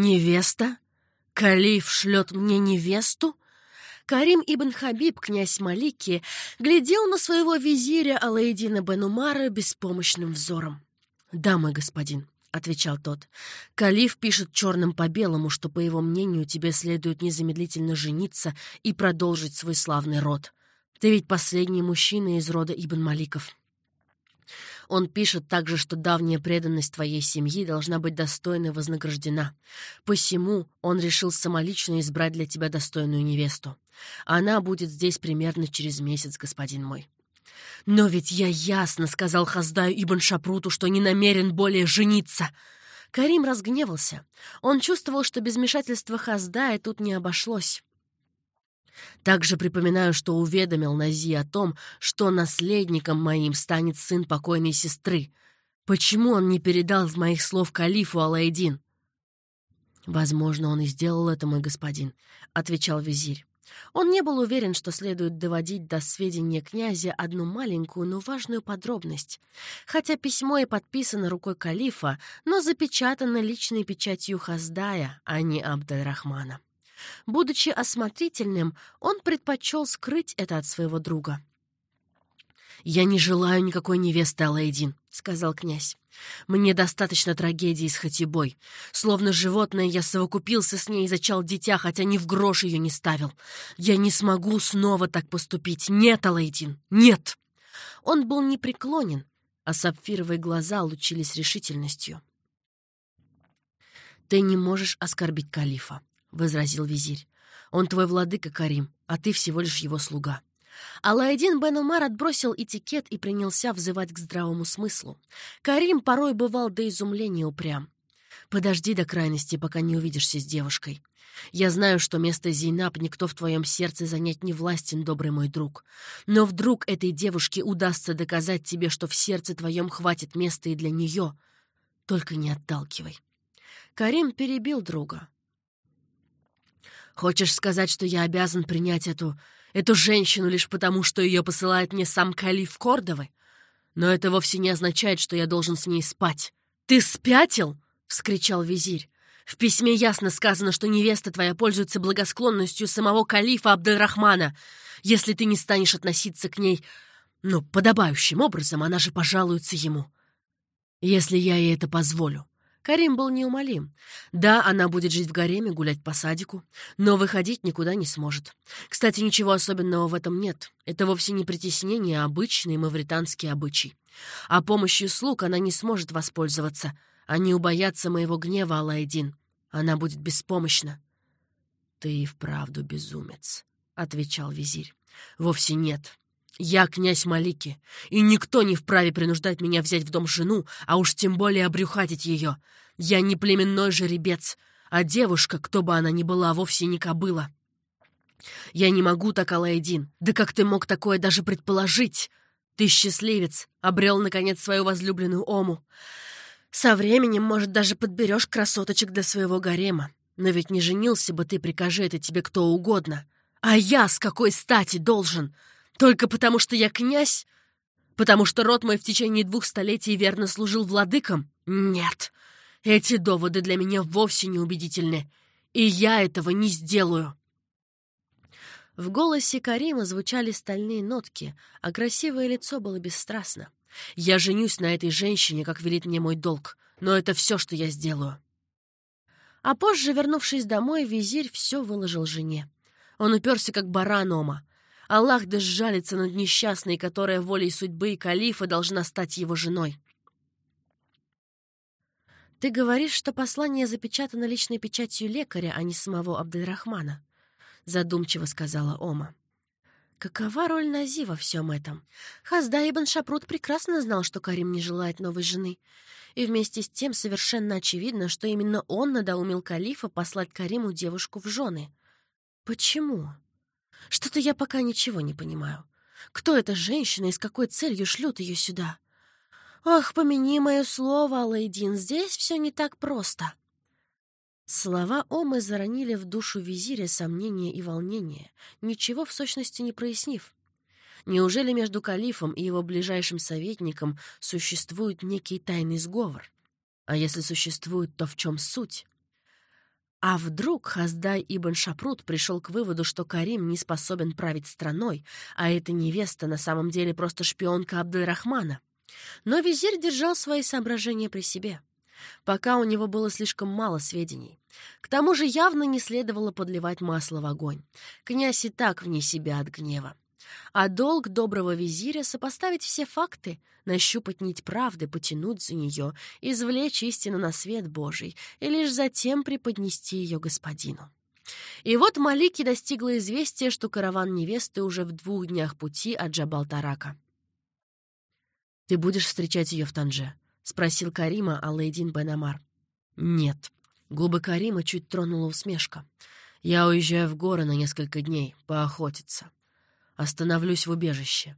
«Невеста? Калиф шлет мне невесту?» Карим ибн Хабиб, князь Малики, глядел на своего визиря Алаидина бен Умара беспомощным взором. «Да, мой господин», — отвечал тот. «Калиф пишет черным по белому, что, по его мнению, тебе следует незамедлительно жениться и продолжить свой славный род. Ты ведь последний мужчина из рода Ибн Маликов». Он пишет также, что давняя преданность твоей семьи должна быть достойно вознаграждена. Посему он решил самолично избрать для тебя достойную невесту. Она будет здесь примерно через месяц, господин мой. «Но ведь я ясно сказал Хаздаю Ибн Шапруту, что не намерен более жениться!» Карим разгневался. Он чувствовал, что без вмешательства Хаздая тут не обошлось. Также припоминаю, что уведомил Нази о том, что наследником моим станет сын покойной сестры. Почему он не передал в моих слов калифу Алайдин? «Возможно, он и сделал это, мой господин», — отвечал визирь. Он не был уверен, что следует доводить до сведения князя одну маленькую, но важную подробность. Хотя письмо и подписано рукой калифа, но запечатано личной печатью Хаздая, а не Абдальрахмана. Будучи осмотрительным, он предпочел скрыть это от своего друга. «Я не желаю никакой невесты, Алайдин», — сказал князь. «Мне достаточно трагедии с Хатибой. Словно животное я совокупился с ней и зачал дитя, хотя ни в грош ее не ставил. Я не смогу снова так поступить. Нет, Алайдин, нет!» Он был непреклонен, а сапфировые глаза лучились решительностью. «Ты не можешь оскорбить калифа. — возразил визирь. «Он твой владыка, Карим, а ты всего лишь его слуга». Алайдин бен Умар отбросил этикет и принялся взывать к здравому смыслу. Карим порой бывал до изумления упрям. «Подожди до крайности, пока не увидишься с девушкой. Я знаю, что место Зейнаб никто в твоем сердце занять не властен, добрый мой друг. Но вдруг этой девушке удастся доказать тебе, что в сердце твоем хватит места и для нее. Только не отталкивай». Карим перебил друга. Хочешь сказать, что я обязан принять эту... эту женщину лишь потому, что ее посылает мне сам калиф Кордовы? Но это вовсе не означает, что я должен с ней спать. Ты спятил? — вскричал визирь. В письме ясно сказано, что невеста твоя пользуется благосклонностью самого калифа Абдельрахмана. Если ты не станешь относиться к ней, ну, подобающим образом, она же пожалуется ему. Если я ей это позволю. Карим был неумолим. Да, она будет жить в гареме, гулять по садику, но выходить никуда не сможет. Кстати, ничего особенного в этом нет. Это вовсе не притеснение, а обычный мавританский обычай. А помощью слуг она не сможет воспользоваться. Они убоятся моего гнева, Алайдин. Она будет беспомощна. «Ты и вправду безумец», — отвечал визирь. «Вовсе нет. Я князь Малики, и никто не вправе принуждать меня взять в дом жену, а уж тем более обрюхатить ее. Я не племенной жеребец, а девушка, кто бы она ни была, вовсе не кобыла. Я не могу так, Алайдин. Да как ты мог такое даже предположить? Ты счастливец, обрел, наконец, свою возлюбленную Ому. Со временем, может, даже подберешь красоточек для своего гарема. Но ведь не женился бы ты, прикажи это тебе кто угодно. А я с какой стати должен? Только потому, что я князь? Потому что род мой в течение двух столетий верно служил владыкам? Нет. Эти доводы для меня вовсе не убедительны. И я этого не сделаю. В голосе Карима звучали стальные нотки, а красивое лицо было бесстрастно. «Я женюсь на этой женщине, как велит мне мой долг, но это все, что я сделаю». А позже, вернувшись домой, визирь все выложил жене. Он уперся, как баран Ома. Аллах да сжалится над несчастной, которая волей судьбы и калифа должна стать его женой. «Ты говоришь, что послание запечатано личной печатью лекаря, а не самого Абдельрахмана», — задумчиво сказала Ома. Какова роль Нази во всем этом? Хазда Ибн Шапрут прекрасно знал, что Карим не желает новой жены. И вместе с тем совершенно очевидно, что именно он надоумил калифа послать Кариму девушку в жены. Почему? Что-то я пока ничего не понимаю. Кто эта женщина и с какой целью шлют ее сюда? Ох, помяни мое слово, Алайдин, здесь все не так просто. Слова Омы заронили в душу визиря сомнения и волнения, ничего в сущности не прояснив. Неужели между калифом и его ближайшим советником существует некий тайный сговор? А если существует, то в чем суть? А вдруг Хаздай Ибн Шапрут пришел к выводу, что Карим не способен править страной, а эта невеста на самом деле просто шпионка Абдельрахмана? Но визирь держал свои соображения при себе. Пока у него было слишком мало сведений. К тому же явно не следовало подливать масло в огонь. Князь и так вне себя от гнева. А долг доброго визиря — сопоставить все факты, нащупать нить правды, потянуть за нее, извлечь истину на свет Божий и лишь затем преподнести ее господину. И вот Малики достигла известия, что караван невесты уже в двух днях пути от Джабал-Тарака. «Ты будешь встречать ее в Танже?» — спросил Карима Алейдин Бен Амар. «Нет». Губы Карима чуть тронула усмешка. «Я уезжаю в горы на несколько дней, поохотиться. Остановлюсь в убежище.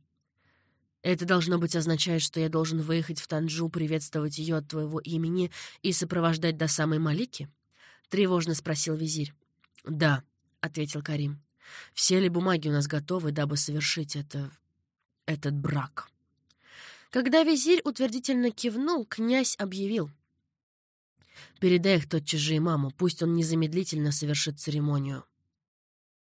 Это, должно быть, означает, что я должен выехать в Танджу, приветствовать ее от твоего имени и сопровождать до самой Малики? Тревожно спросил визирь. Да, ответил Карим. Все ли бумаги у нас готовы, дабы совершить это... этот брак? Когда визирь утвердительно кивнул, князь объявил. «Передай их тотчас же имаму, пусть он незамедлительно совершит церемонию.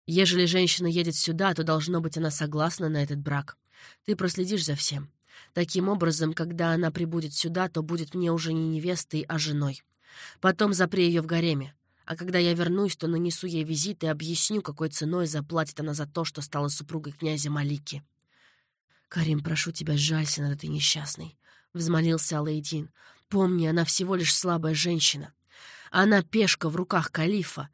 Ежели женщина едет сюда, то, должно быть, она согласна на этот брак. Ты проследишь за всем. Таким образом, когда она прибудет сюда, то будет мне уже не невестой, а женой. Потом запри ее в гареме. А когда я вернусь, то нанесу ей визит и объясню, какой ценой заплатит она за то, что стала супругой князя Малики. «Карим, прошу тебя, жалься над этой несчастной», — взмолился Алейдин. «Помни, она всего лишь слабая женщина. Она пешка в руках калифа,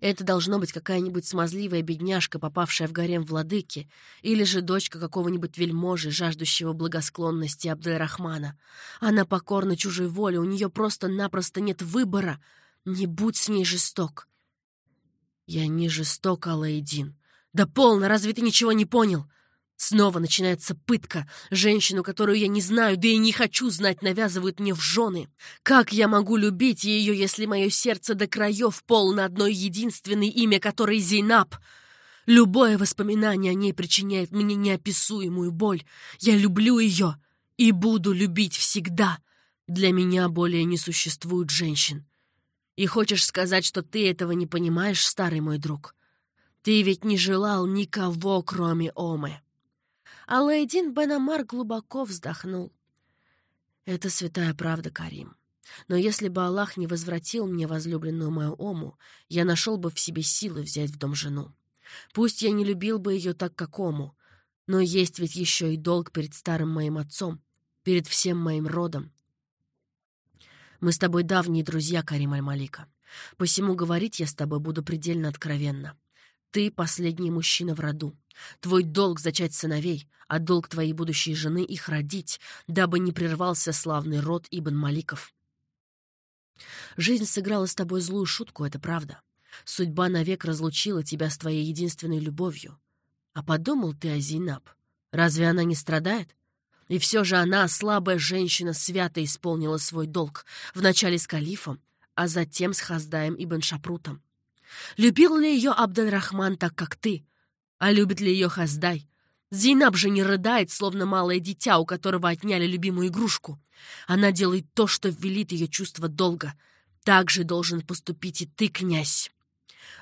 это должно быть какая-нибудь смазливая бедняжка, попавшая в гарем владыки, или же дочка какого-нибудь вельможи, жаждущего благосклонности Абдельрахмана. Она покорна чужой воле, у нее просто-напросто нет выбора. Не будь с ней жесток. Я не жесток, Алаэдин. Да полно, разве ты ничего не понял? Снова начинается пытка. Женщину, которую я не знаю, да и не хочу знать, навязывают мне в жены. Как я могу любить ее, если мое сердце до краев полно одной единственной имя, которой Зейнаб? Любое воспоминание о ней причиняет мне неописуемую боль. Я люблю ее и буду любить всегда. Для меня более не существует женщин. И хочешь сказать, что ты этого не понимаешь, старый мой друг? Ты ведь не желал никого, кроме Омы. Алайдин Бен глубоко вздохнул. «Это святая правда, Карим. Но если бы Аллах не возвратил мне возлюбленную мою Ому, я нашел бы в себе силы взять в дом жену. Пусть я не любил бы ее так, как Ому, но есть ведь еще и долг перед старым моим отцом, перед всем моим родом. Мы с тобой давние друзья, Карим Аль-Малика. Посему говорить я с тобой буду предельно откровенно. Ты последний мужчина в роду. Твой долг — зачать сыновей, а долг твоей будущей жены — их родить, дабы не прервался славный род Ибн Маликов. Жизнь сыграла с тобой злую шутку, это правда. Судьба навек разлучила тебя с твоей единственной любовью. А подумал ты о Зейнаб. Разве она не страдает? И все же она, слабая женщина, свято исполнила свой долг, вначале с калифом, а затем с Хаздаем Ибн Шапрутом. Любил ли ее Абдельрахман так, как ты? А любит ли ее Хаздай? Зейнаб же не рыдает, словно малое дитя, у которого отняли любимую игрушку. Она делает то, что велит ее чувство долга. Так же должен поступить и ты, князь.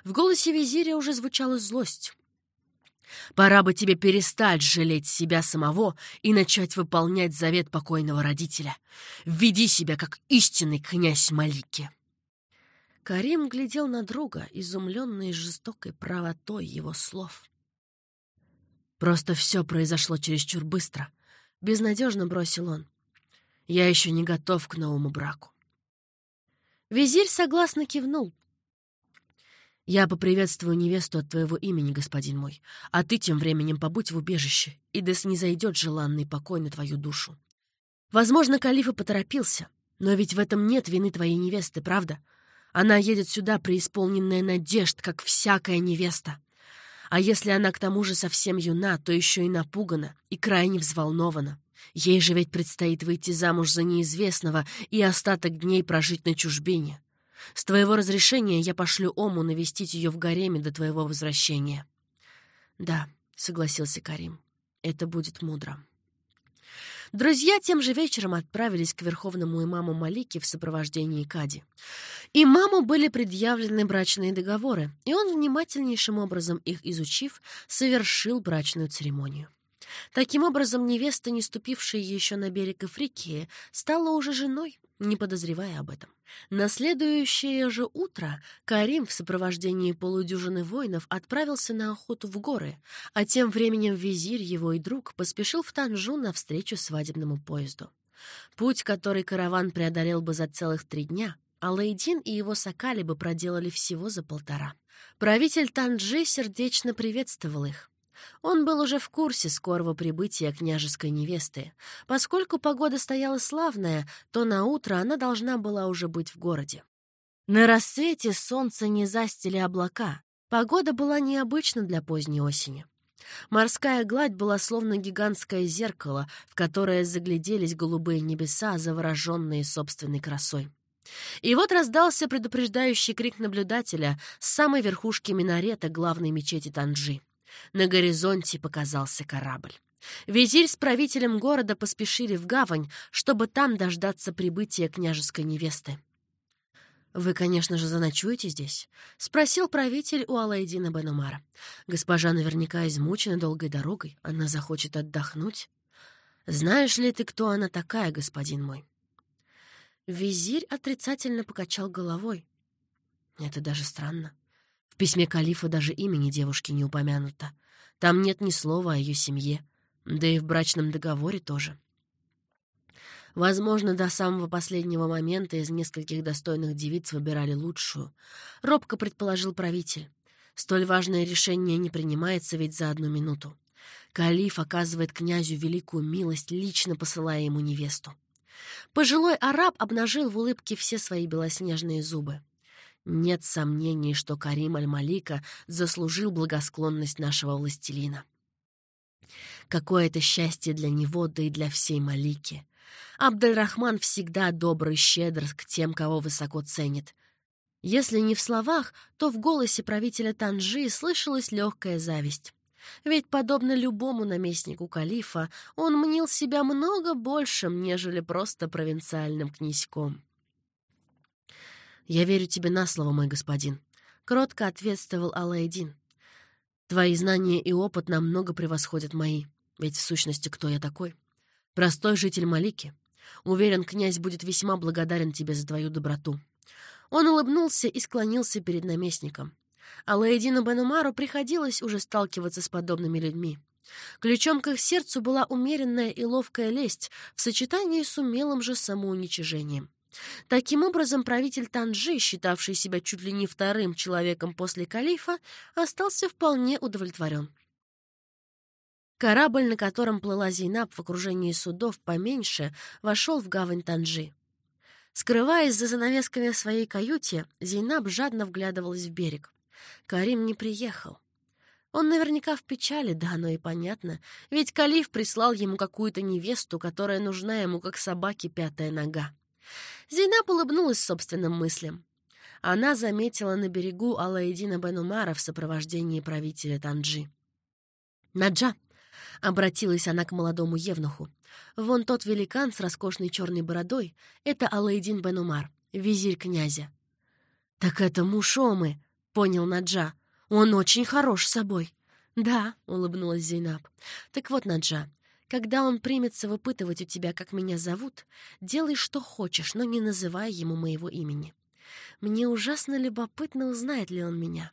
В голосе визиря уже звучала злость. Пора бы тебе перестать жалеть себя самого и начать выполнять завет покойного родителя. Веди себя как истинный князь Малики. Карим глядел на друга, изумленный жестокой правотой его слов. «Просто все произошло чересчур быстро», — безнадежно бросил он. «Я еще не готов к новому браку». Визирь согласно кивнул. «Я поприветствую невесту от твоего имени, господин мой, а ты тем временем побудь в убежище, и да снизойдет желанный покой на твою душу. Возможно, Калифа поторопился, но ведь в этом нет вины твоей невесты, правда?» Она едет сюда, преисполненная надежд, как всякая невеста. А если она к тому же совсем юна, то еще и напугана и крайне взволнована. Ей же ведь предстоит выйти замуж за неизвестного и остаток дней прожить на чужбине. С твоего разрешения я пошлю Ому навестить ее в гареме до твоего возвращения. Да, согласился Карим, это будет мудро. Друзья тем же вечером отправились к верховному имаму Малики в сопровождении Кади. Имаму были предъявлены брачные договоры, и он, внимательнейшим образом их изучив, совершил брачную церемонию. Таким образом, невеста, не ступившая еще на берег Эфрикии, стала уже женой, не подозревая об этом. На следующее же утро Карим в сопровождении полудюжины воинов отправился на охоту в горы, а тем временем визирь его и друг поспешил в Танжу навстречу свадебному поезду. Путь, который караван преодолел бы за целых три дня, Алайдин и его сокали бы проделали всего за полтора. Правитель Танджи сердечно приветствовал их. Он был уже в курсе скорого прибытия княжеской невесты. Поскольку погода стояла славная, то на утро она должна была уже быть в городе. На рассвете солнце не застили облака. Погода была необычна для поздней осени. Морская гладь была словно гигантское зеркало, в которое загляделись голубые небеса, завороженные собственной красой. И вот раздался предупреждающий крик наблюдателя с самой верхушки минарета главной мечети Танжи. На горизонте показался корабль. Визирь с правителем города поспешили в гавань, чтобы там дождаться прибытия княжеской невесты. «Вы, конечно же, заночуете здесь?» — спросил правитель у Алайдина Бенумара. «Госпожа наверняка измучена долгой дорогой. Она захочет отдохнуть. Знаешь ли ты, кто она такая, господин мой?» Визирь отрицательно покачал головой. «Это даже странно. Письме калифа даже имени девушки не упомянуто. Там нет ни слова о ее семье, да и в брачном договоре тоже. Возможно, до самого последнего момента из нескольких достойных девиц выбирали лучшую. Робко предположил правитель. Столь важное решение не принимается ведь за одну минуту. Калиф оказывает князю великую милость, лично посылая ему невесту. Пожилой араб обнажил в улыбке все свои белоснежные зубы. Нет сомнений, что Карим Аль-Малика заслужил благосклонность нашего властелина. Какое это счастье для него, да и для всей Малики. Абдальрахман всегда добрый, щедр к тем, кого высоко ценит. Если не в словах, то в голосе правителя Танжи слышалась легкая зависть. Ведь, подобно любому наместнику калифа, он мнил себя много большим, нежели просто провинциальным князьком. «Я верю тебе на слово, мой господин», — кротко ответствовал Алайдин. «Твои знания и опыт намного превосходят мои. Ведь в сущности кто я такой? Простой житель Малики. Уверен, князь будет весьма благодарен тебе за твою доброту». Он улыбнулся и склонился перед наместником. А Лаэдину Бенумару приходилось уже сталкиваться с подобными людьми. Ключом к их сердцу была умеренная и ловкая лесть в сочетании с умелым же самоуничижением. Таким образом, правитель Танжи, считавший себя чуть ли не вторым человеком после калифа, остался вполне удовлетворен. Корабль, на котором плыла Зейнаб в окружении судов поменьше, вошел в гавань Танжи. Скрываясь за занавесками своей каюте, Зейнаб жадно вглядывалась в берег. Карим не приехал. Он наверняка в печали, да оно и понятно, ведь Калиф прислал ему какую-то невесту, которая нужна ему, как собаке пятая нога. Зейнаб улыбнулась собственным мыслям. Она заметила на берегу Алаидина бен Умара в сопровождении правителя Танджи. «Наджа!» — обратилась она к молодому евнуху. «Вон тот великан с роскошной черной бородой — это Алаидин бен Умар, визирь князя». «Так это Мушомы!» — понял Наджа. «Он очень хорош собой». «Да», — улыбнулась Зейнаб. «Так вот, Наджа, когда он примется выпытывать у тебя, как меня зовут, делай, что хочешь, но не называй ему моего имени. Мне ужасно любопытно, узнает ли он меня».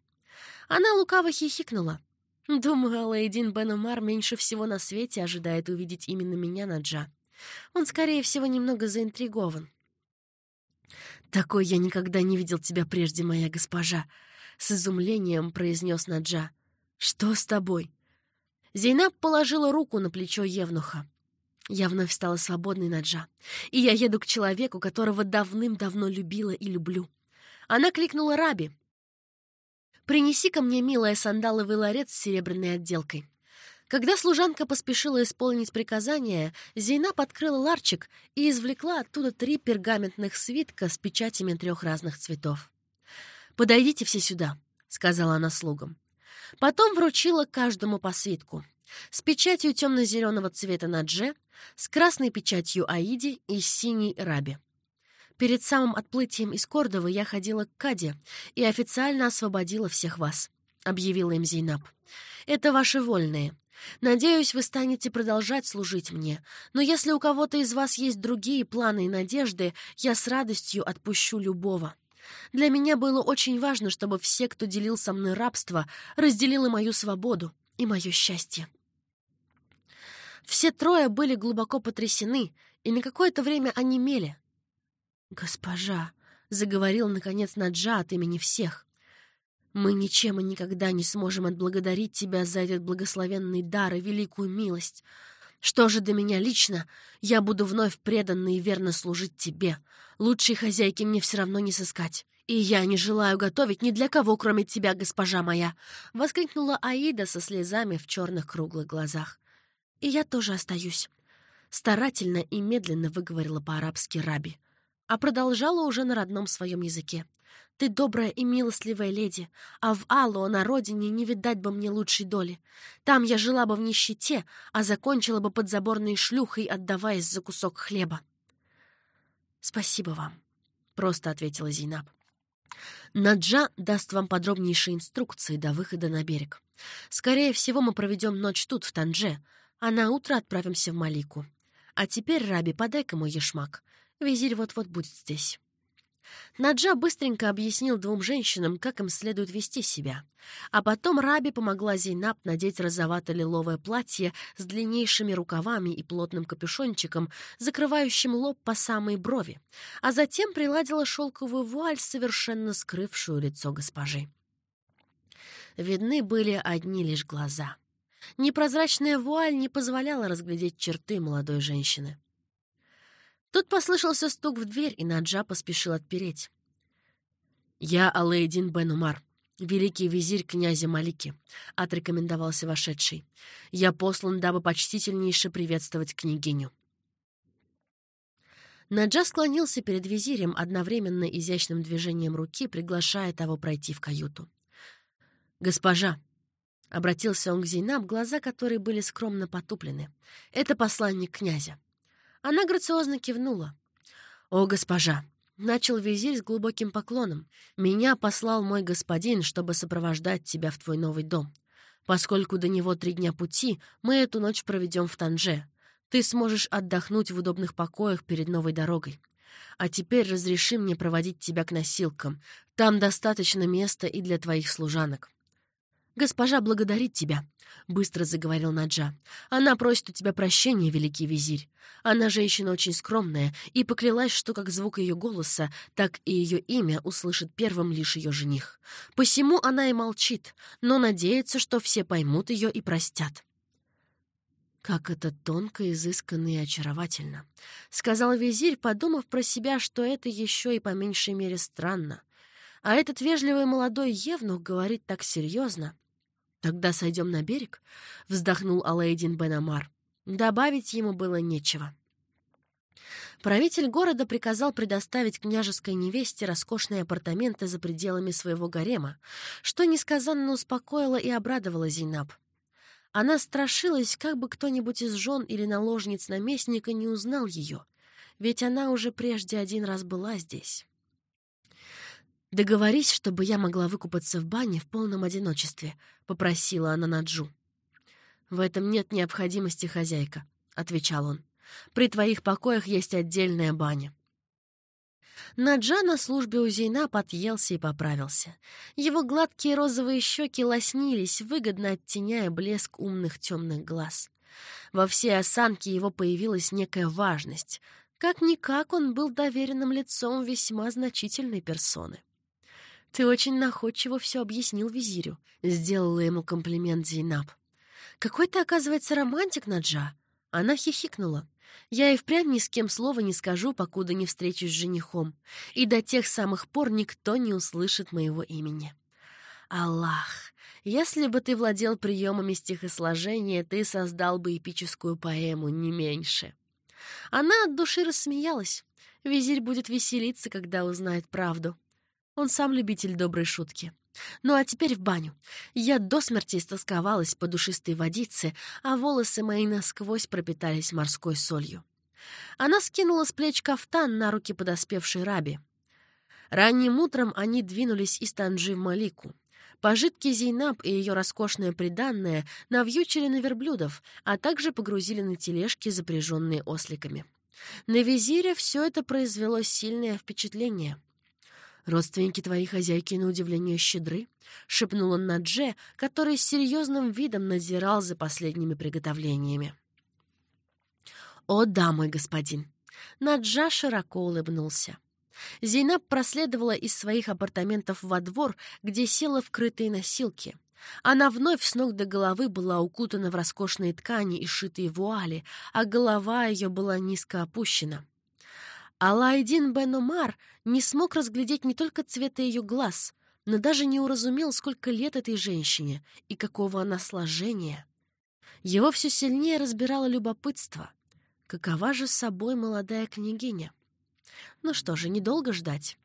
Она лукаво хихикнула. «Думаю, Алайдин Бен Умар меньше всего на свете ожидает увидеть именно меня, Наджа. Он, скорее всего, немного заинтригован». «Такой я никогда не видел тебя прежде, моя госпожа», — с изумлением произнес Наджа. «Что с тобой?» Зейнаб положила руку на плечо Евнуха. Я вновь стала свободной, Наджа, и я еду к человеку, которого давным-давно любила и люблю. Она кликнула Раби. «Принеси ко мне, милая, сандаловый ларец с серебряной отделкой». Когда служанка поспешила исполнить приказание, Зейнаб открыла ларчик и извлекла оттуда три пергаментных свитка с печатями трех разных цветов. «Подойдите все сюда», — сказала она слугам. Потом вручила каждому по свитку. С печатью темно-зеленого цвета на Дже, с красной печатью Аиди и синей Раби. Перед самым отплытием из Кордовы я ходила к Каде и официально освободила всех вас», — объявила им Зейнаб. «Это ваши вольные. Надеюсь, вы станете продолжать служить мне, но если у кого-то из вас есть другие планы и надежды, я с радостью отпущу любого. Для меня было очень важно, чтобы все, кто делил со мной рабство, разделили мою свободу и мое счастье». Все трое были глубоко потрясены и на какое-то время онемели. «Госпожа», — заговорил, наконец, Наджа от имени всех, «мы ничем и никогда не сможем отблагодарить тебя за этот благословенный дар и великую милость. Что же до меня лично, я буду вновь преданно и верно служить тебе. Лучшей хозяйки мне все равно не сыскать. И я не желаю готовить ни для кого, кроме тебя, госпожа моя!» — воскликнула Аида со слезами в черных круглых глазах. «И я тоже остаюсь», — старательно и медленно выговорила по-арабски Раби а продолжала уже на родном своем языке. «Ты добрая и милостливая леди, а в Алло на родине не видать бы мне лучшей доли. Там я жила бы в нищете, а закончила бы под заборной шлюхой, отдаваясь за кусок хлеба». «Спасибо вам», — просто ответила Зейнаб. Наджа даст вам подробнейшие инструкции до выхода на берег. Скорее всего, мы проведем ночь тут, в Танже, а на утро отправимся в Малику. А теперь, Раби, подай-ка мой ешмак. Визирь вот-вот будет здесь». Наджа быстренько объяснил двум женщинам, как им следует вести себя. А потом Раби помогла Зейнаб надеть розовато-лиловое платье с длиннейшими рукавами и плотным капюшончиком, закрывающим лоб по самой брови, а затем приладила шелковую вуаль, совершенно скрывшую лицо госпожи. Видны были одни лишь глаза. Непрозрачная вуаль не позволяла разглядеть черты молодой женщины. Тут послышался стук в дверь, и Наджа поспешил отпереть. «Я Алейдин бен Умар, великий визирь князя Малики», — отрекомендовался вошедший. «Я послан, дабы почтительнейше приветствовать княгиню». Наджа склонился перед визирем одновременно изящным движением руки, приглашая того пройти в каюту. «Госпожа!» — обратился он к Зейнаб, глаза которой были скромно потуплены. «Это посланник князя». Она грациозно кивнула. «О, госпожа!» — начал визирь с глубоким поклоном. «Меня послал мой господин, чтобы сопровождать тебя в твой новый дом. Поскольку до него три дня пути, мы эту ночь проведем в Танже. Ты сможешь отдохнуть в удобных покоях перед новой дорогой. А теперь разреши мне проводить тебя к носилкам. Там достаточно места и для твоих служанок. «Госпожа благодарит тебя», — быстро заговорил Наджа. «Она просит у тебя прощения, великий визирь. Она женщина очень скромная и поклялась, что как звук ее голоса, так и ее имя услышит первым лишь ее жених. Посему она и молчит, но надеется, что все поймут ее и простят». «Как это тонко, изысканно и очаровательно», — сказал визирь, подумав про себя, что это еще и по меньшей мере странно. А этот вежливый молодой евнух говорит так серьезно. «Тогда сойдем на берег?» — вздохнул Алейдин Бен Амар. Добавить ему было нечего. Правитель города приказал предоставить княжеской невесте роскошные апартаменты за пределами своего гарема, что несказанно успокоило и обрадовало Зейнаб. Она страшилась, как бы кто-нибудь из жен или наложниц наместника не узнал ее, ведь она уже прежде один раз была здесь. «Договорись, чтобы я могла выкупаться в бане в полном одиночестве», — попросила она Наджу. «В этом нет необходимости, хозяйка», — отвечал он. «При твоих покоях есть отдельная баня». Наджа на службе у Зейна подъелся и поправился. Его гладкие розовые щеки лоснились, выгодно оттеняя блеск умных темных глаз. Во всей осанке его появилась некая важность. Как-никак он был доверенным лицом весьма значительной персоны. «Ты очень находчиво все объяснил визирю», — сделала ему комплимент Зейнаб. «Какой ты, оказывается, романтик, Наджа!» Она хихикнула. «Я и впрямь ни с кем слова не скажу, покуда не встречусь с женихом, и до тех самых пор никто не услышит моего имени». «Аллах, если бы ты владел приемами стихосложения, ты создал бы эпическую поэму, не меньше». Она от души рассмеялась. Визирь будет веселиться, когда узнает правду. Он сам любитель доброй шутки. Ну а теперь в баню. Я до смерти истосковалась по душистой водице, а волосы мои насквозь пропитались морской солью. Она скинула с плеч кафтан на руки подоспевшей Раби. Ранним утром они двинулись из Танжи в Малику. Пожитки Зейнаб и ее роскошное приданное навьючили на верблюдов, а также погрузили на тележки, запряженные осликами. На визире все это произвело сильное впечатление. «Родственники твоей хозяйки, на удивление, щедры», — шепнул он Надже, который с серьезным видом надзирал за последними приготовлениями. «О, да, мой господин!» Наджа широко улыбнулся. Зейнаб проследовала из своих апартаментов во двор, где села в крытые носилки. Она вновь с ног до головы была укутана в роскошные ткани и шитые вуали, а голова ее была низко опущена. Алайдин бен Умар не смог разглядеть не только цвета ее глаз, но даже не уразумел, сколько лет этой женщине и какого она сложения. Его все сильнее разбирало любопытство. Какова же собой молодая княгиня? Ну что же, недолго ждать.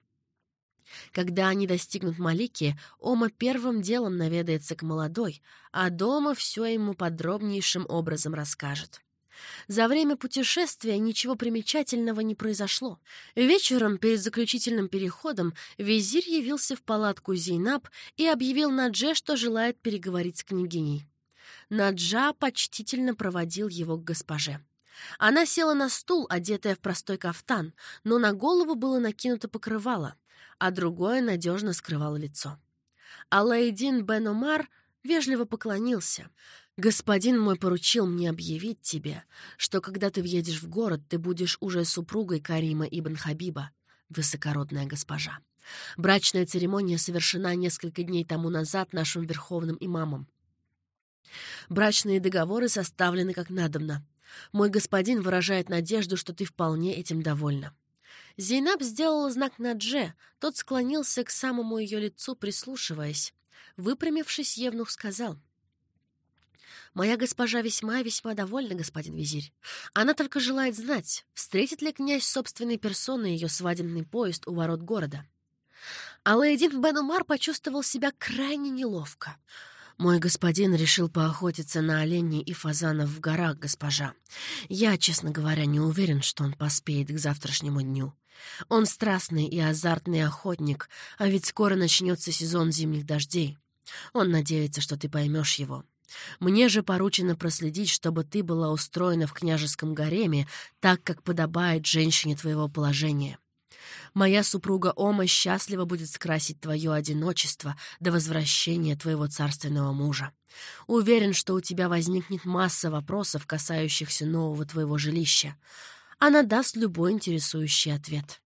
Когда они достигнут Малики, Ома первым делом наведается к молодой, а дома все ему подробнейшим образом расскажет. За время путешествия ничего примечательного не произошло. Вечером, перед заключительным переходом, визирь явился в палатку Зейнаб и объявил Надже, что желает переговорить с княгиней. Наджа почтительно проводил его к госпоже. Она села на стул, одетая в простой кафтан, но на голову было накинуто покрывало, а другое надежно скрывало лицо. Алайдин бен Умар вежливо поклонился. «Господин мой поручил мне объявить тебе, что когда ты въедешь в город, ты будешь уже супругой Карима ибн Хабиба, высокородная госпожа. Брачная церемония совершена несколько дней тому назад нашим верховным имамом. Брачные договоры составлены как надобно. Мой господин выражает надежду, что ты вполне этим довольна». Зейнаб сделала знак на Дже, тот склонился к самому ее лицу, прислушиваясь. Выпрямившись, Евнух сказал. «Моя госпожа весьма-весьма довольна, господин визирь. Она только желает знать, встретит ли князь собственной персоной ее свадебный поезд у ворот города». Алэйдин Бен Умар почувствовал себя крайне неловко. «Мой господин решил поохотиться на оленей и фазанов в горах, госпожа. Я, честно говоря, не уверен, что он поспеет к завтрашнему дню. Он страстный и азартный охотник, а ведь скоро начнется сезон зимних дождей. Он надеется, что ты поймешь его. Мне же поручено проследить, чтобы ты была устроена в княжеском гареме так, как подобает женщине твоего положения. Моя супруга Ома счастливо будет скрасить твое одиночество до возвращения твоего царственного мужа. Уверен, что у тебя возникнет масса вопросов, касающихся нового твоего жилища. Она даст любой интересующий ответ.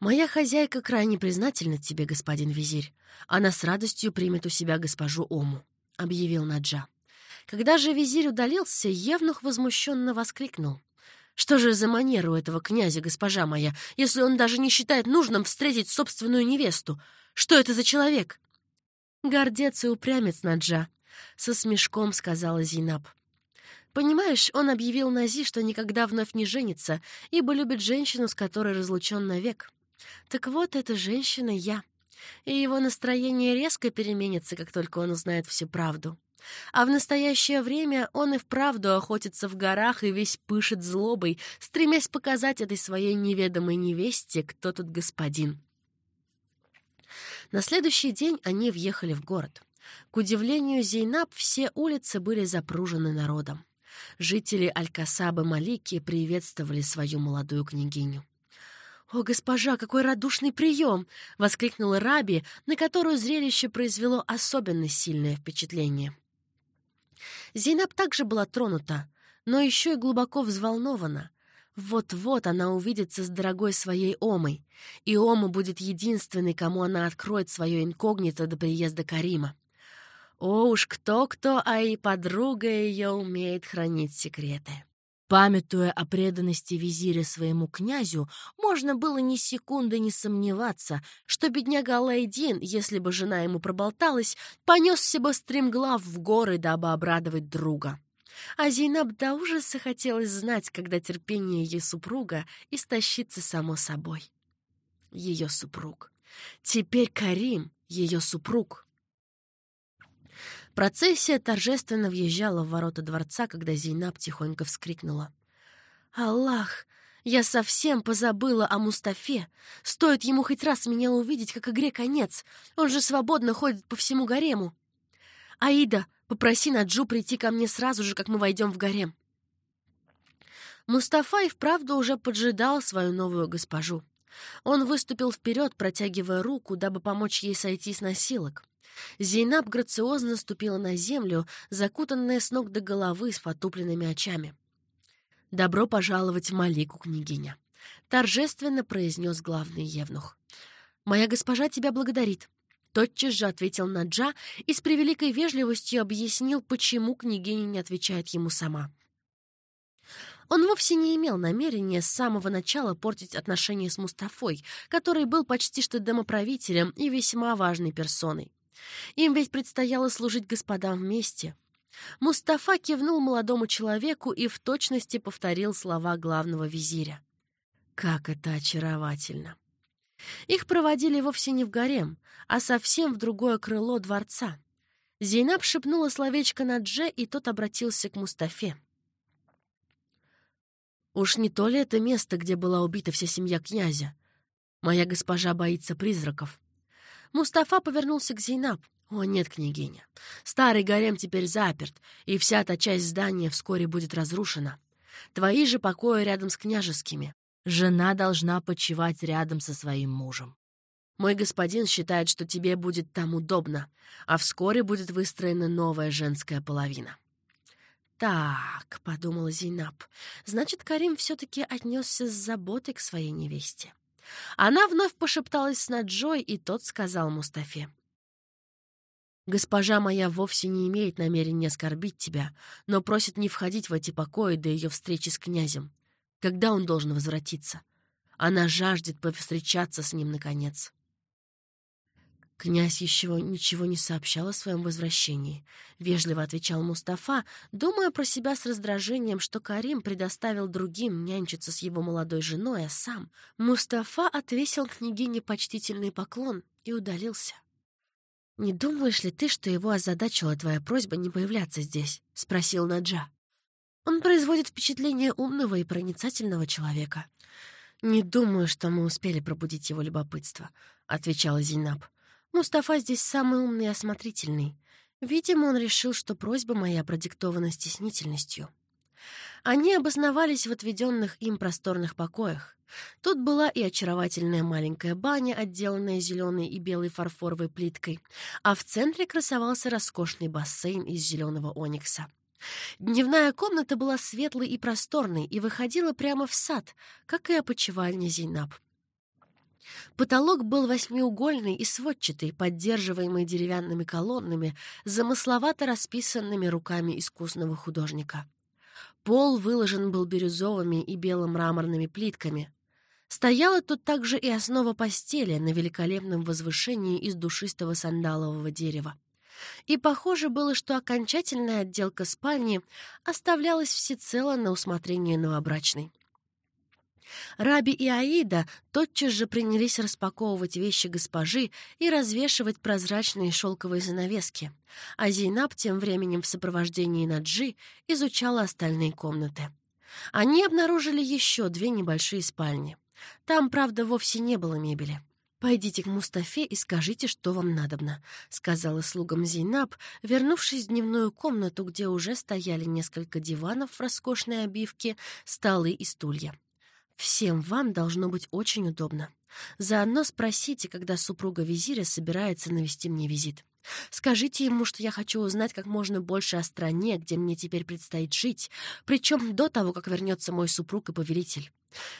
«Моя хозяйка крайне признательна тебе, господин визирь. Она с радостью примет у себя госпожу Ому», — объявил Наджа. Когда же визирь удалился, Евнух возмущенно воскликнул. Что же за манера у этого князя, госпожа моя, если он даже не считает нужным встретить собственную невесту? Что это за человек?» «Гордец и упрямец Наджа», — со смешком сказала Зейнаб. «Понимаешь, он объявил Нази, что никогда вновь не женится, ибо любит женщину, с которой разлучен навек. Так вот, эта женщина — я. И его настроение резко переменится, как только он узнает всю правду. А в настоящее время он и вправду охотится в горах и весь пышет злобой, стремясь показать этой своей неведомой невесте, кто тут господин. На следующий день они въехали в город. К удивлению Зейнаб, все улицы были запружены народом. Жители Алькасабы Малики приветствовали свою молодую княгиню. «О, госпожа, какой радушный прием!» — воскликнула Раби, на которую зрелище произвело особенно сильное впечатление. Зейнаб также была тронута, но еще и глубоко взволнована. Вот-вот она увидится с дорогой своей Омой, и Ома будет единственной, кому она откроет свое инкогнито до приезда Карима. О уж кто-кто, а и подруга ее умеет хранить секреты. Памятуя о преданности визиря своему князю, можно было ни секунды не сомневаться, что бедняга Алайдин, если бы жена ему проболталась, понесся бы стремглав в горы, дабы обрадовать друга. А Зейнаб до ужаса хотелось знать, когда терпение ее супруга истощится само собой. Ее супруг. Теперь Карим — ее супруг. Процессия торжественно въезжала в ворота дворца, когда Зейнаб тихонько вскрикнула. «Аллах! Я совсем позабыла о Мустафе. Стоит ему хоть раз меня увидеть, как игре конец. Он же свободно ходит по всему гарему. Аида, попроси Наджу прийти ко мне сразу же, как мы войдем в гарем. Мустафа и вправду уже поджидал свою новую госпожу. Он выступил вперед, протягивая руку, дабы помочь ей сойти с носилок. Зейнаб грациозно ступила на землю, закутанная с ног до головы с потупленными очами. «Добро пожаловать в Малику, княгиня!» — торжественно произнес главный евнух. «Моя госпожа тебя благодарит», — тотчас же ответил Наджа и с превеликой вежливостью объяснил, почему княгиня не отвечает ему сама. Он вовсе не имел намерения с самого начала портить отношения с Мустафой, который был почти что домоправителем и весьма важной персоной. Им ведь предстояло служить господам вместе. Мустафа кивнул молодому человеку и в точности повторил слова главного визиря. Как это очаровательно! Их проводили вовсе не в гарем, а совсем в другое крыло дворца. Зейнаб шепнула словечко на Дже, и тот обратился к Мустафе. Уж не то ли это место, где была убита вся семья князя? Моя госпожа боится призраков. Мустафа повернулся к Зейнаб. «О, нет, княгиня. Старый гарем теперь заперт, и вся та часть здания вскоре будет разрушена. Твои же покои рядом с княжескими. Жена должна почивать рядом со своим мужем. Мой господин считает, что тебе будет там удобно, а вскоре будет выстроена новая женская половина». «Так», — подумала Зейнаб, — «значит, Карим все-таки отнесся с заботой к своей невесте». Она вновь пошепталась с Наджой, и тот сказал Мустафе. «Госпожа моя вовсе не имеет намерения оскорбить тебя, но просит не входить в эти покои до ее встречи с князем. Когда он должен возвратиться? Она жаждет повстречаться с ним наконец». «Князь еще ничего не сообщал о своем возвращении», — вежливо отвечал Мустафа, думая про себя с раздражением, что Карим предоставил другим нянчиться с его молодой женой, а сам Мустафа отвесил княгине почтительный поклон и удалился. «Не думаешь ли ты, что его озадачила твоя просьба не появляться здесь?» — спросил Наджа. «Он производит впечатление умного и проницательного человека». «Не думаю, что мы успели пробудить его любопытство», — отвечала Зейнаб. Мустафа здесь самый умный и осмотрительный. Видимо, он решил, что просьба моя продиктована стеснительностью. Они обосновались в отведенных им просторных покоях. Тут была и очаровательная маленькая баня, отделанная зеленой и белой фарфоровой плиткой, а в центре красовался роскошный бассейн из зеленого оникса. Дневная комната была светлой и просторной и выходила прямо в сад, как и опочивальня Зейнаб. Потолок был восьмиугольный и сводчатый, поддерживаемый деревянными колоннами, замысловато расписанными руками искусного художника. Пол выложен был бирюзовыми и бело-мраморными плитками. Стояла тут также и основа постели на великолепном возвышении из душистого сандалового дерева. И похоже было, что окончательная отделка спальни оставлялась всецело на усмотрение новобрачной. Раби и Аида тотчас же принялись распаковывать вещи госпожи и развешивать прозрачные шелковые занавески, а Зейнаб тем временем в сопровождении Наджи изучала остальные комнаты. Они обнаружили еще две небольшие спальни. Там, правда, вовсе не было мебели. «Пойдите к Мустафе и скажите, что вам надобно», — сказала слугам Зейнаб, вернувшись в дневную комнату, где уже стояли несколько диванов в роскошной обивке, столы и стулья. Всем вам должно быть очень удобно. Заодно спросите, когда супруга визиря собирается навести мне визит. Скажите ему, что я хочу узнать как можно больше о стране, где мне теперь предстоит жить, причем до того, как вернется мой супруг и повелитель».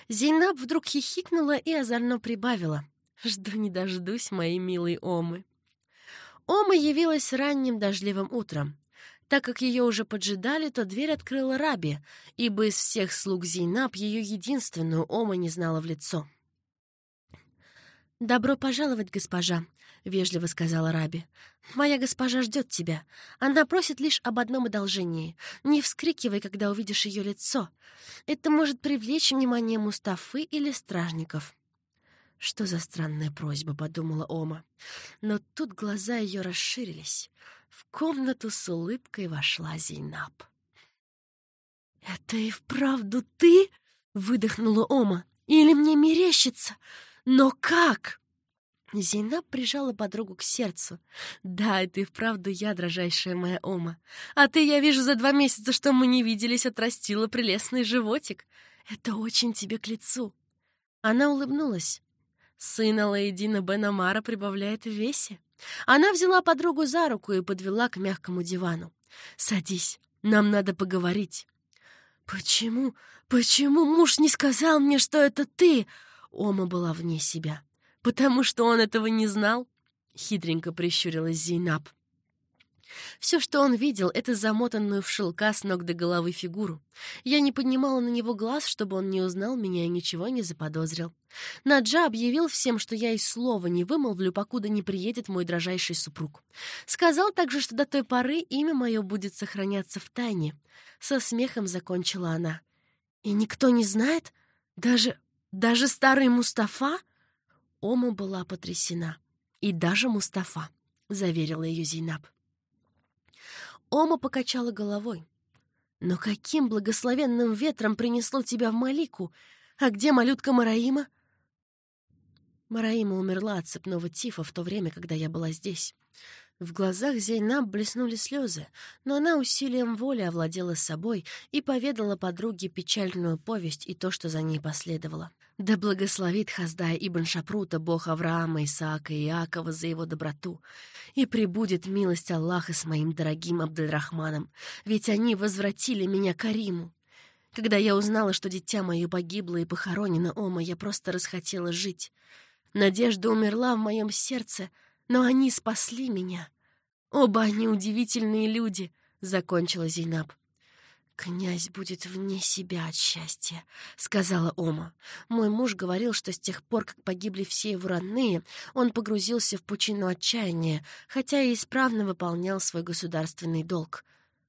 Зейнаб вдруг хихикнула и озорно прибавила. «Жду не дождусь, мои милые Омы». Ома явилась ранним дождливым утром. Так как ее уже поджидали, то дверь открыла Раби, ибо из всех слуг Зейнаб ее единственную Ома не знала в лицо. «Добро пожаловать, госпожа», — вежливо сказала Раби. «Моя госпожа ждет тебя. Она просит лишь об одном одолжении. Не вскрикивай, когда увидишь ее лицо. Это может привлечь внимание Мустафы или стражников». «Что за странная просьба?» — подумала Ома. Но тут глаза ее расширились. В комнату с улыбкой вошла Зейнаб. «Это и вправду ты?» — выдохнула Ома. «Или мне мерещится? Но как?» Зейнаб прижала подругу к сердцу. «Да, это и вправду я, дрожайшая моя Ома. А ты, я вижу, за два месяца, что мы не виделись, отрастила прелестный животик. Это очень тебе к лицу». Она улыбнулась. Сын Алаэдина Бенамара прибавляет в весе. Она взяла подругу за руку и подвела к мягкому дивану. «Садись, нам надо поговорить». «Почему? Почему муж не сказал мне, что это ты?» Ома была вне себя. «Потому что он этого не знал?» Хитренько прищурилась Зейнаб. Все, что он видел, — это замотанную в шелка с ног до головы фигуру. Я не поднимала на него глаз, чтобы он не узнал меня и ничего не заподозрил. Наджа объявил всем, что я и слова не вымолвлю, покуда не приедет мой дрожайший супруг. Сказал также, что до той поры имя мое будет сохраняться в тайне. Со смехом закончила она. «И никто не знает? Даже... даже старый Мустафа?» Ома была потрясена. «И даже Мустафа», — заверила ее Зейнаб. Ома покачала головой. «Но каким благословенным ветром принесло тебя в Малику? А где малютка Мараима?» Мараима умерла от цепного тифа в то время, когда я была здесь. В глазах Зейнаб блеснули слезы, но она усилием воли овладела собой и поведала подруге печальную повесть и то, что за ней последовало. Да благословит Хаздая Ибн Шапрута, бог Авраама, Исаака и Иакова за его доброту, и прибудет милость Аллаха с моим дорогим Абдельрахманом, ведь они возвратили меня Кариму. Когда я узнала, что дитя мое погибло и похоронено, Ома, я просто расхотела жить. Надежда умерла в моем сердце — но они спасли меня. Оба они удивительные люди, — закончила Зейнаб. «Князь будет вне себя от счастья», — сказала Ома. «Мой муж говорил, что с тех пор, как погибли все его родные, он погрузился в пучину отчаяния, хотя и исправно выполнял свой государственный долг.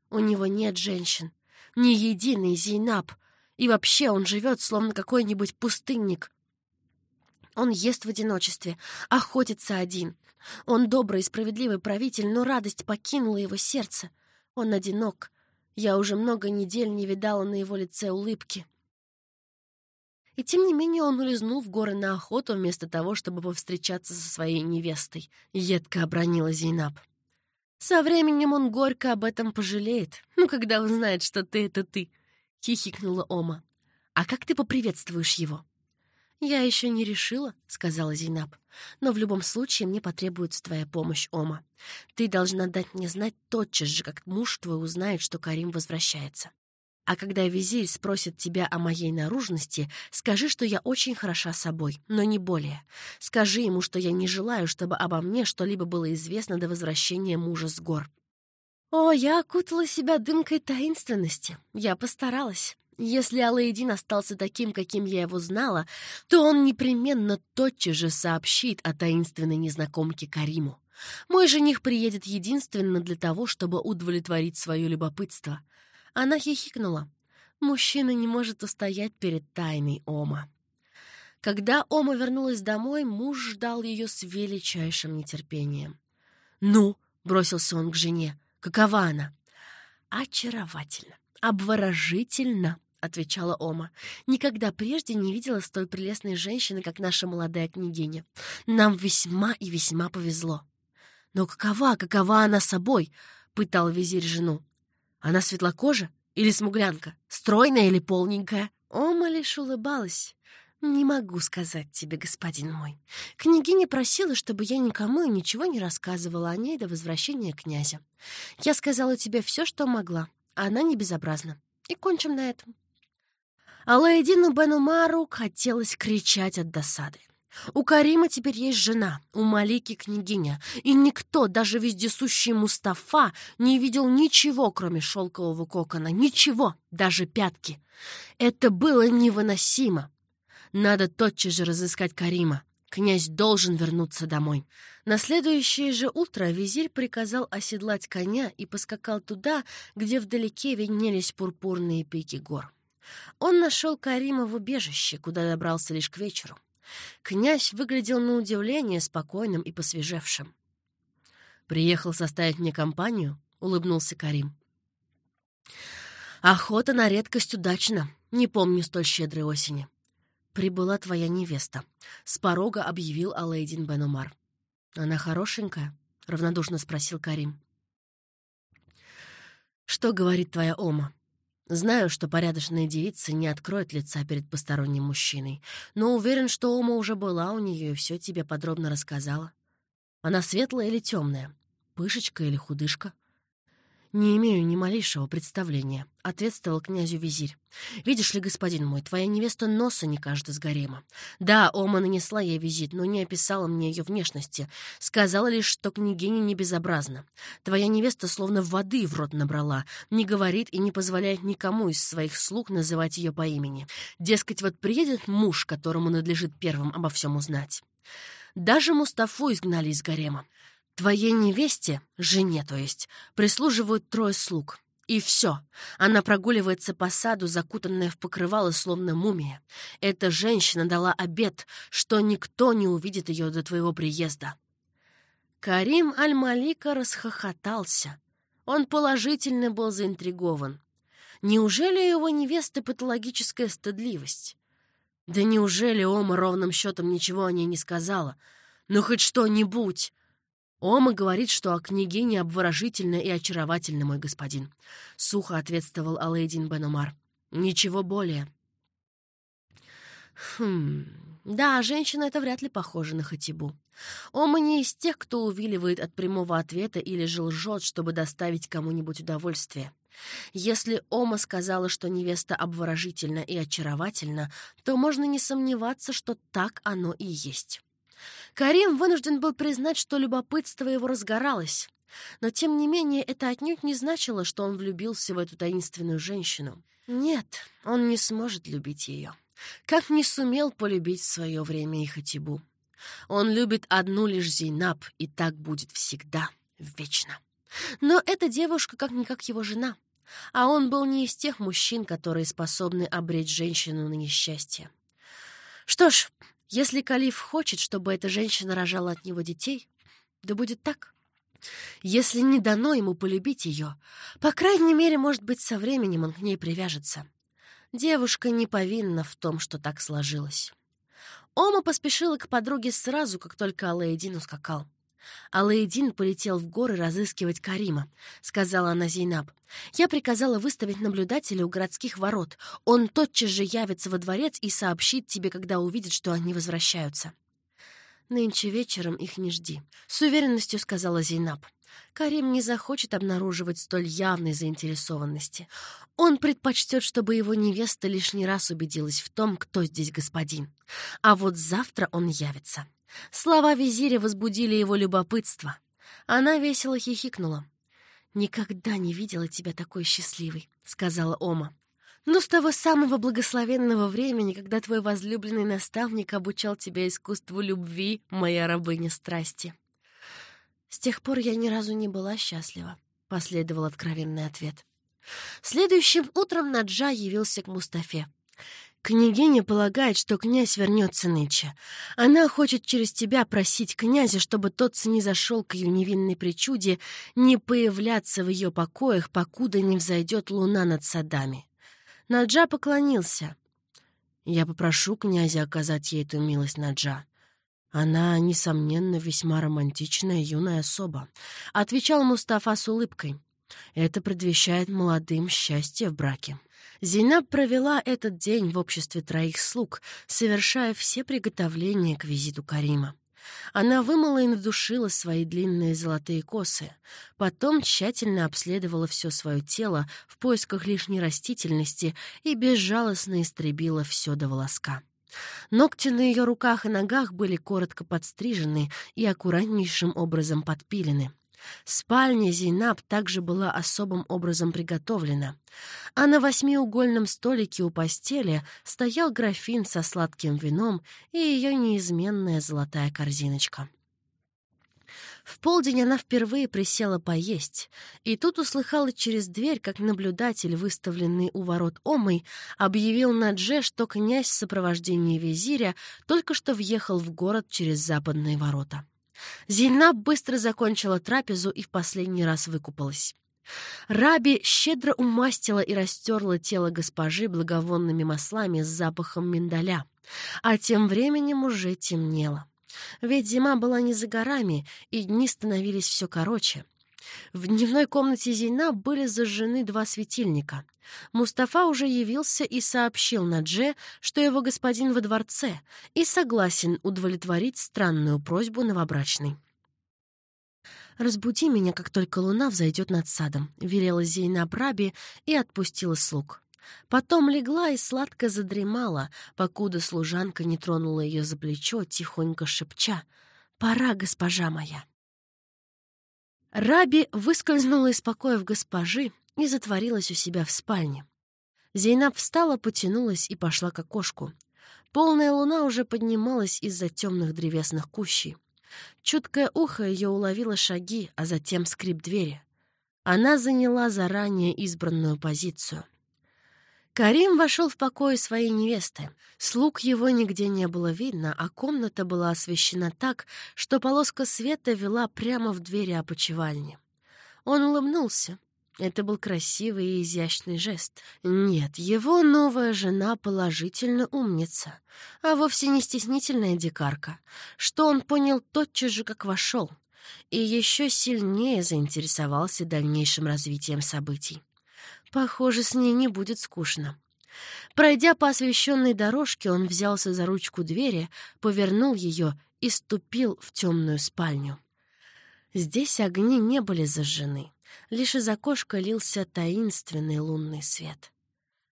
У него нет женщин, ни единый Зейнаб, и вообще он живет, словно какой-нибудь пустынник. Он ест в одиночестве, охотится один. Он добрый и справедливый правитель, но радость покинула его сердце. Он одинок. Я уже много недель не видала на его лице улыбки. И тем не менее он улизнул в горы на охоту вместо того, чтобы повстречаться со своей невестой. Едко обронила Зейнаб. Со временем он горько об этом пожалеет. Ну, когда он знает, что ты — это ты. Хихикнула Ома. А как ты поприветствуешь его? «Я еще не решила», — сказала Зейнаб. «Но в любом случае мне потребуется твоя помощь, Ома. Ты должна дать мне знать тотчас же, как муж твой узнает, что Карим возвращается. А когда визирь спросит тебя о моей наружности, скажи, что я очень хороша собой, но не более. Скажи ему, что я не желаю, чтобы обо мне что-либо было известно до возвращения мужа с гор». О, я окутала себя дымкой таинственности. Я постаралась. Если Алаэдин остался таким, каким я его знала, то он непременно тотчас же сообщит о таинственной незнакомке Кариму. Мой жених приедет единственно для того, чтобы удовлетворить свое любопытство. Она хихикнула. Мужчина не может устоять перед тайной Ома. Когда Ома вернулась домой, муж ждал ее с величайшим нетерпением. «Ну», — бросился он к жене, — «какова она?» «Очаровательно, обворожительно», — отвечала Ома. «Никогда прежде не видела столь прелестной женщины, как наша молодая княгиня. Нам весьма и весьма повезло». «Но какова, какова она собой?» — пытал визирь жену. «Она светлокожа или смуглянка? Стройная или полненькая?» Ома лишь улыбалась. «Не могу сказать тебе, господин мой. Княгиня просила, чтобы я никому и ничего не рассказывала о ней до возвращения князя. Я сказала тебе все, что могла, а она не безобразна. И кончим на этом». А Лаэдину Бену Марук хотелось кричать от досады. У Карима теперь есть жена, у Малики княгиня, и никто, даже вездесущий Мустафа, не видел ничего, кроме шелкового кокона, ничего, даже пятки. Это было невыносимо. Надо тотчас же разыскать Карима. Князь должен вернуться домой. На следующее же утро визирь приказал оседлать коня и поскакал туда, где вдалеке виднелись пурпурные пики гор. Он нашел Карима в убежище, куда добрался лишь к вечеру. Князь выглядел на удивление спокойным и посвежевшим. «Приехал составить мне компанию?» — улыбнулся Карим. Охота на редкость удачна. Не помню столь щедрой осени. Прибыла твоя невеста. С порога объявил Алейдин Бен Умар. Она хорошенькая? Равнодушно спросил Карим. Что говорит твоя Ома? Знаю, что порядочная девица не откроет лица перед посторонним мужчиной, но уверен, что Ома уже была у нее и все тебе подробно рассказала. Она светлая или темная? Пышечка или худышка? «Не имею ни малейшего представления», — ответствовал князю визирь. «Видишь ли, господин мой, твоя невеста носа не кажет из гарема. Да, Ома нанесла ей визит, но не описала мне ее внешности. Сказала лишь, что княгиня не безобразна. Твоя невеста словно воды в рот набрала, не говорит и не позволяет никому из своих слуг называть ее по имени. Дескать, вот приедет муж, которому надлежит первым обо всем узнать». Даже Мустафу изгнали из гарема. Твоей невесте, жене то есть, прислуживают трое слуг. И все. Она прогуливается по саду, закутанная в покрывало, словно мумия. Эта женщина дала обет, что никто не увидит ее до твоего приезда. Карим Аль-Малика расхохотался. Он положительно был заинтригован. Неужели его невесты патологическая стыдливость? Да неужели Ома ровным счетом ничего о ней не сказала? Ну, хоть что-нибудь! «Ома говорит, что о княгине обворожительно и очаровательно, мой господин», — сухо ответствовал Алейдин Бен Умар. «Ничего более». «Хм... Да, женщина это вряд ли похожа на Хатибу. Ома не из тех, кто увиливает от прямого ответа или же лжет, чтобы доставить кому-нибудь удовольствие. Если Ома сказала, что невеста обворожительна и очаровательна, то можно не сомневаться, что так оно и есть. Карим вынужден был признать, что любопытство его разгоралось. Но, тем не менее, это отнюдь не значило, что он влюбился в эту таинственную женщину. Нет, он не сможет любить ее. Как не сумел полюбить в свое время и Хатибу. Он любит одну лишь Зейнаб, и так будет всегда, вечно. Но эта девушка как-никак его жена. А он был не из тех мужчин, которые способны обречь женщину на несчастье. Что ж, если Калиф хочет, чтобы эта женщина рожала от него детей, да будет так. Если не дано ему полюбить ее, по крайней мере, может быть, со временем он к ней привяжется. Девушка не повинна в том, что так сложилось. Ома поспешила к подруге сразу, как только Алаэдин ускакал. Алаэдин полетел в горы разыскивать Карима, — сказала она Зейнаб. Я приказала выставить наблюдателя у городских ворот. Он тотчас же явится во дворец и сообщит тебе, когда увидит, что они возвращаются. Нынче вечером их не жди, — с уверенностью сказала Зейнаб. Карим не захочет обнаруживать столь явной заинтересованности. Он предпочтет, чтобы его невеста лишний раз убедилась в том, кто здесь господин. А вот завтра он явится. Слова визиря возбудили его любопытство. Она весело хихикнула. «Никогда не видела тебя такой счастливой», — сказала Ома. «Но с того самого благословенного времени, когда твой возлюбленный наставник обучал тебя искусству любви, моя рабыня страсти». «С тех пор я ни разу не была счастлива», — последовал откровенный ответ. Следующим утром Наджа явился к Мустафе. Княгиня полагает, что князь вернется нынче. Она хочет через тебя просить князя, чтобы тот снизошел к ее невинной причуде не появляться в ее покоях, покуда не взойдет луна над садами. Наджа поклонился. «Я попрошу князя оказать ей эту милость, Наджа. Она, несомненно, весьма романтичная юная особа», — отвечал Мустафа с улыбкой. «Это предвещает молодым счастье в браке». Зейнаб провела этот день в обществе троих слуг, совершая все приготовления к визиту Карима. Она вымыла и надушила свои длинные золотые косы, потом тщательно обследовала все свое тело в поисках лишней растительности и безжалостно истребила все до волоска. Ногти на ее руках и ногах были коротко подстрижены и аккуратнейшим образом подпилены. Спальня Зейнаб также была особым образом приготовлена, а на восьмиугольном столике у постели стоял графин со сладким вином и ее неизменная золотая корзиночка. В полдень она впервые присела поесть, и тут услыхала через дверь, как наблюдатель, выставленный у ворот Омой, объявил Надже, что князь в сопровождении визиря только что въехал в город через западные ворота. Зейнаб быстро закончила трапезу и в последний раз выкупалась. Раби щедро умастила и растерла тело госпожи благовонными маслами с запахом миндаля, а тем временем уже темнело. Ведь зима была не за горами, и дни становились все короче. В дневной комнате Зейна были зажжены два светильника. Мустафа уже явился и сообщил Надже, что его господин во дворце, и согласен удовлетворить странную просьбу новобрачной. «Разбуди меня, как только луна взойдет над садом», — велела Зейна Раби и отпустила слуг. Потом легла и сладко задремала, покуда служанка не тронула ее за плечо, тихонько шепча «Пора, госпожа моя». Раби выскользнула из покоев госпожи и затворилась у себя в спальне. Зейнаб встала, потянулась и пошла к окошку. Полная луна уже поднималась из-за темных древесных кущей. Чуткое ухо ее уловило шаги, а затем скрип двери. Она заняла заранее избранную позицию — Карим вошел в покой своей невесты. Слуг его нигде не было видно, а комната была освещена так, что полоска света вела прямо в двери опочивальни. Он улыбнулся. Это был красивый и изящный жест. Нет, его новая жена положительно умница, а вовсе не стеснительная дикарка, что он понял тотчас же, как вошел, и еще сильнее заинтересовался дальнейшим развитием событий. Похоже, с ней не будет скучно. Пройдя по освещенной дорожке, он взялся за ручку двери, повернул ее и ступил в темную спальню. Здесь огни не были зажжены, лишь из окошка лился таинственный лунный свет.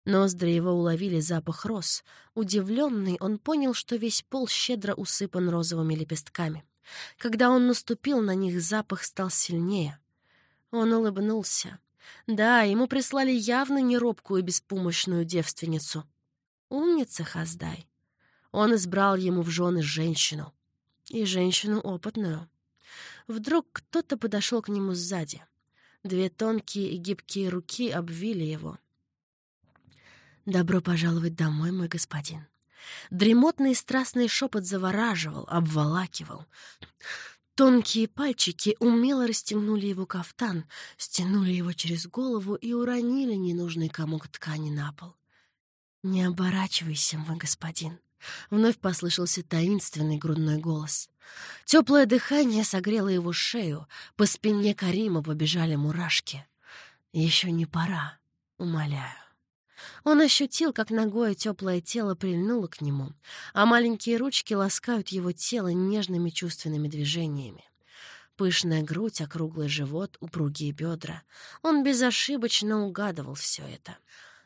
Ноздри его уловили запах роз. Удивленный, он понял, что весь пол щедро усыпан розовыми лепестками. Когда он наступил на них, запах стал сильнее. Он улыбнулся. Да, ему прислали явно неробкую и беспомощную девственницу. Умница Хаздай. Он избрал ему в жены женщину. И женщину опытную. Вдруг кто-то подошел к нему сзади. Две тонкие и гибкие руки обвили его. «Добро пожаловать домой, мой господин». Дремотный и страстный шепот завораживал, обволакивал. Тонкие пальчики умело расстегнули его кафтан, стянули его через голову и уронили ненужный комок ткани на пол. «Не оборачивайся, мой господин!» Вновь послышался таинственный грудной голос. Теплое дыхание согрело его шею, по спине Карима побежали мурашки. «Еще не пора, умоляю». Он ощутил, как ногое теплое тело прильнуло к нему, а маленькие ручки ласкают его тело нежными чувственными движениями. Пышная грудь, округлый живот, упругие бедра. Он безошибочно угадывал все это.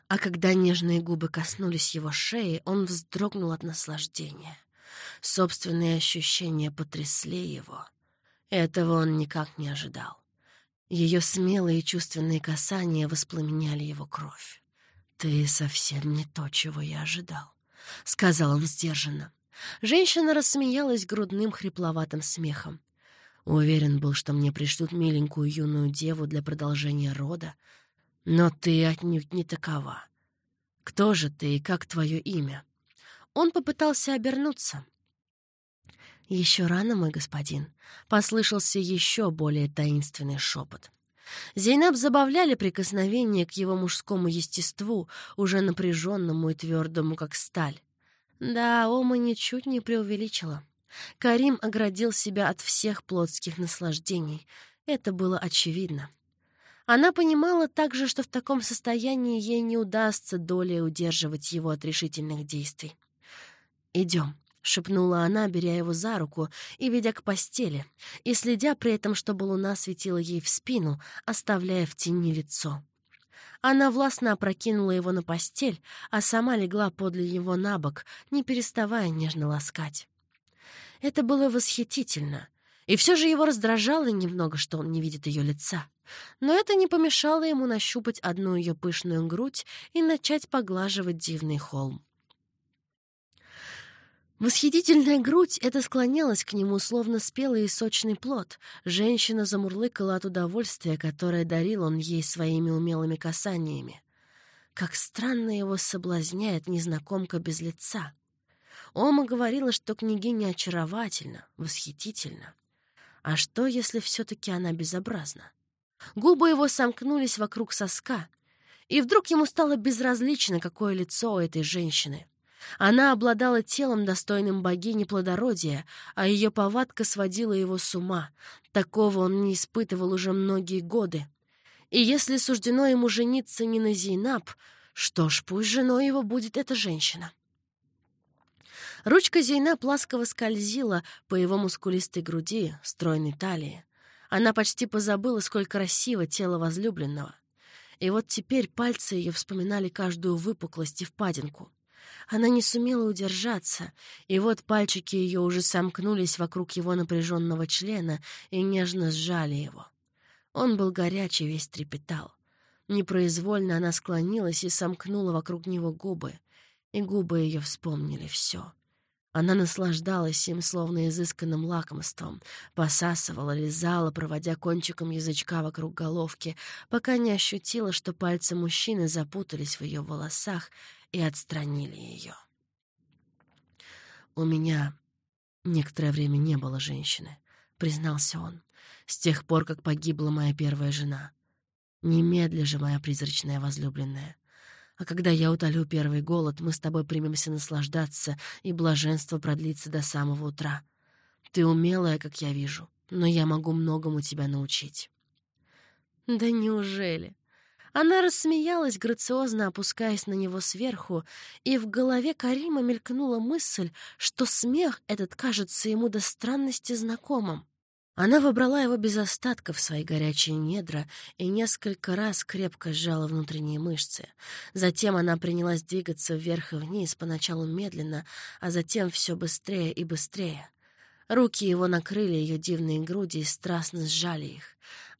А когда нежные губы коснулись его шеи, он вздрогнул от наслаждения. Собственные ощущения потрясли его. Этого он никак не ожидал. Ее смелые чувственные касания воспламеняли его кровь. «Ты совсем не то, чего я ожидал», — сказал он сдержанно. Женщина рассмеялась грудным хрипловатым смехом. Уверен был, что мне пришлют миленькую юную деву для продолжения рода, но ты отнюдь не такова. Кто же ты и как твое имя? Он попытался обернуться. «Еще рано, мой господин», — послышался еще более таинственный шепот. Зейнаб забавляли прикосновения к его мужскому естеству, уже напряженному и твердому, как сталь. Да, Ома ничуть не преувеличила. Карим оградил себя от всех плотских наслаждений. Это было очевидно. Она понимала также, что в таком состоянии ей не удастся долей удерживать его от решительных действий. «Идем», — шепнула она, беря его за руку и ведя к постели, и следя при этом, чтобы луна светила ей в спину, оставляя в тени лицо. Она властно опрокинула его на постель, а сама легла подле него на бок, не переставая нежно ласкать. Это было восхитительно, и все же его раздражало немного, что он не видит ее лица. Но это не помешало ему нащупать одну ее пышную грудь и начать поглаживать дивный холм. Восхитительная грудь это склонялась к нему, словно спелый и сочный плод. Женщина замурлыкала от удовольствия, которое дарил он ей своими умелыми касаниями. Как странно его соблазняет незнакомка без лица. Ома говорила, что княгиня очаровательна, восхитительна. А что, если все-таки она безобразна? Губы его сомкнулись вокруг соска, и вдруг ему стало безразлично, какое лицо у этой женщины. Она обладала телом, достойным богини плодородия, а ее повадка сводила его с ума. Такого он не испытывал уже многие годы. И если суждено ему жениться не на Зейнаб, что ж, пусть женой его будет эта женщина. Ручка Зейнаб ласково скользила по его мускулистой груди, стройной талии. Она почти позабыла, сколько красиво тело возлюбленного. И вот теперь пальцы ее вспоминали каждую выпуклость и впадинку. Она не сумела удержаться, и вот пальчики ее уже сомкнулись вокруг его напряженного члена и нежно сжали его. Он был горячий, весь трепетал. Непроизвольно она склонилась и сомкнула вокруг него губы, и губы ее вспомнили все. Она наслаждалась им, словно изысканным лакомством, посасывала, лизала, проводя кончиком язычка вокруг головки, пока не ощутила, что пальцы мужчины запутались в ее волосах и отстранили ее. «У меня некоторое время не было женщины», — признался он, «с тех пор, как погибла моя первая жена. Немедля же, моя призрачная возлюбленная. А когда я утолю первый голод, мы с тобой примемся наслаждаться, и блаженство продлится до самого утра. Ты умелая, как я вижу, но я могу многому тебя научить». «Да неужели?» Она рассмеялась, грациозно опускаясь на него сверху, и в голове Карима мелькнула мысль, что смех этот кажется ему до странности знакомым. Она выбрала его без остатка в свои горячие недра и несколько раз крепко сжала внутренние мышцы. Затем она принялась двигаться вверх и вниз, поначалу медленно, а затем все быстрее и быстрее. Руки его накрыли ее дивные груди и страстно сжали их.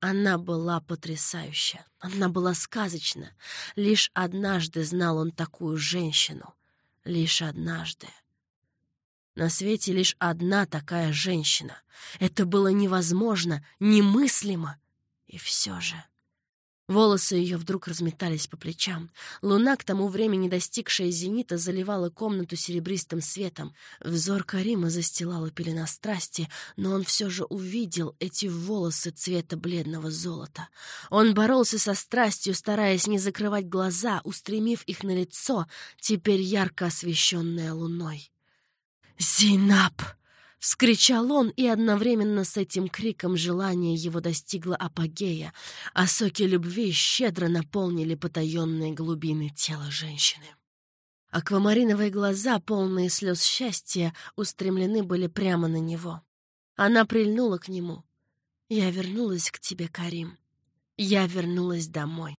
Она была потрясающая, она была сказочна. Лишь однажды знал он такую женщину. Лишь однажды. На свете лишь одна такая женщина. Это было невозможно, немыслимо. И все же... Волосы ее вдруг разметались по плечам. Луна, к тому времени достигшая зенита, заливала комнату серебристым светом. Взор Карима застилала пелена страсти, но он все же увидел эти волосы цвета бледного золота. Он боролся со страстью, стараясь не закрывать глаза, устремив их на лицо, теперь ярко освещенное луной. «Зейнаб!» — вскричал он, и одновременно с этим криком желание его достигло апогея, а соки любви щедро наполнили потаенные глубины тела женщины. Аквамариновые глаза, полные слез счастья, устремлены были прямо на него. Она прильнула к нему. «Я вернулась к тебе, Карим. Я вернулась домой».